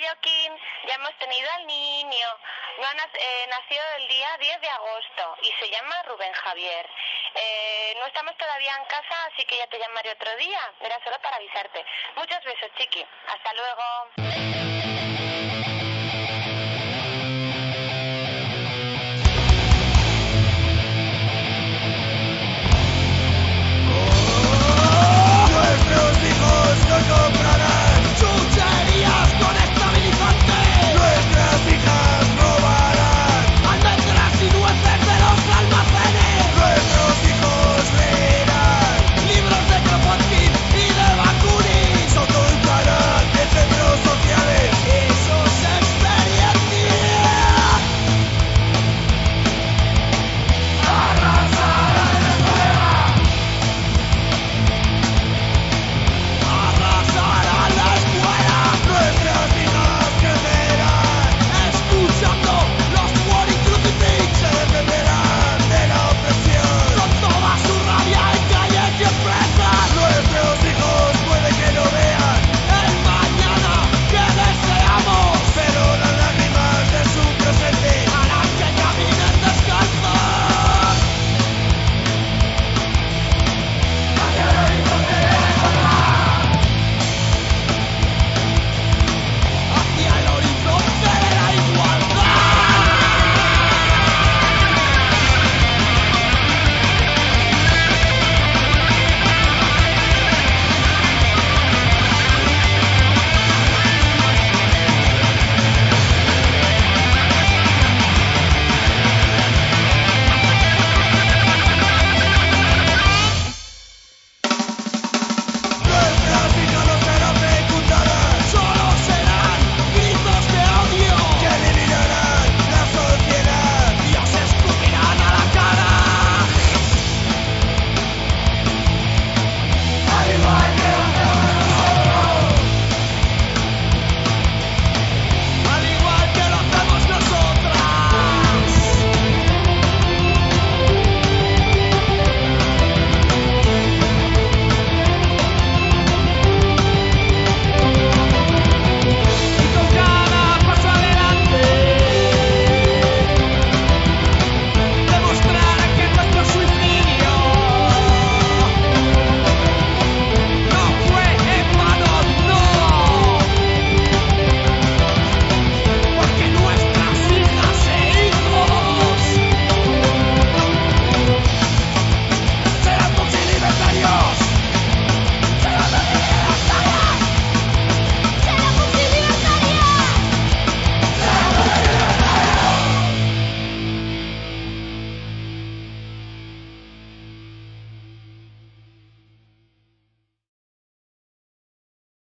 Joaquín. Ya hemos tenido al niño. No ha eh, nació el día 10 de agosto y se llama Rubén Javier. Eh, no estamos todavía en casa, así que ya te llamaré otro día. Era solo para avisarte. Muchos besos, chiqui. Hasta luego.